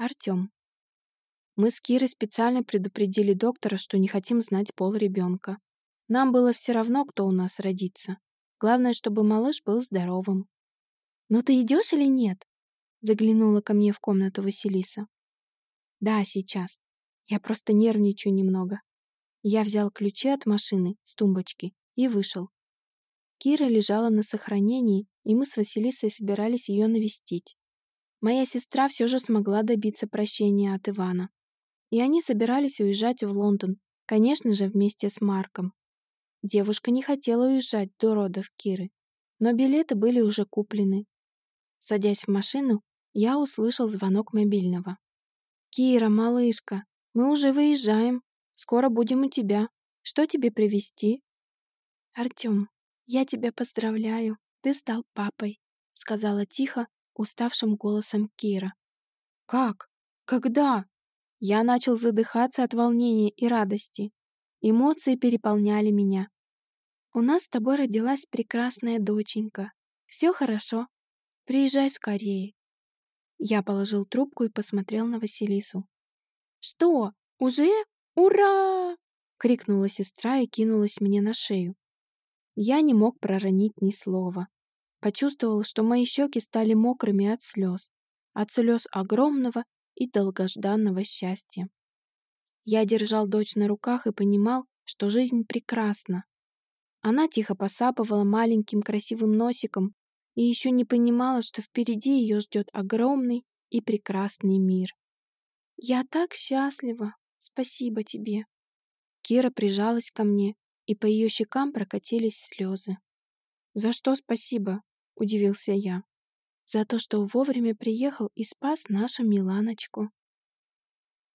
Артём. Мы с Кирой специально предупредили доктора, что не хотим знать пол ребенка. Нам было все равно, кто у нас родится. Главное, чтобы малыш был здоровым. «Ну ты идешь или нет?» Заглянула ко мне в комнату Василиса. «Да, сейчас. Я просто нервничаю немного». Я взял ключи от машины с тумбочки и вышел. Кира лежала на сохранении, и мы с Василисой собирались ее навестить. Моя сестра все же смогла добиться прощения от Ивана. И они собирались уезжать в Лондон, конечно же, вместе с Марком. Девушка не хотела уезжать до родов Киры, но билеты были уже куплены. Садясь в машину, я услышал звонок мобильного. «Кира, малышка, мы уже выезжаем. Скоро будем у тебя. Что тебе привезти?» «Артём, я тебя поздравляю. Ты стал папой», — сказала тихо, уставшим голосом Кира. «Как? Когда?» Я начал задыхаться от волнения и радости. Эмоции переполняли меня. «У нас с тобой родилась прекрасная доченька. Все хорошо. Приезжай скорее». Я положил трубку и посмотрел на Василису. «Что, уже? Ура!» — крикнула сестра и кинулась мне на шею. Я не мог проронить ни слова. Почувствовал, что мои щеки стали мокрыми от слез. От слез огромного и долгожданного счастья. Я держал дочь на руках и понимал, что жизнь прекрасна. Она тихо посапывала маленьким красивым носиком и еще не понимала, что впереди ее ждет огромный и прекрасный мир. «Я так счастлива! Спасибо тебе!» Кира прижалась ко мне, и по ее щекам прокатились слезы. «За что спасибо?» — удивился я за то, что вовремя приехал и спас нашу Миланочку.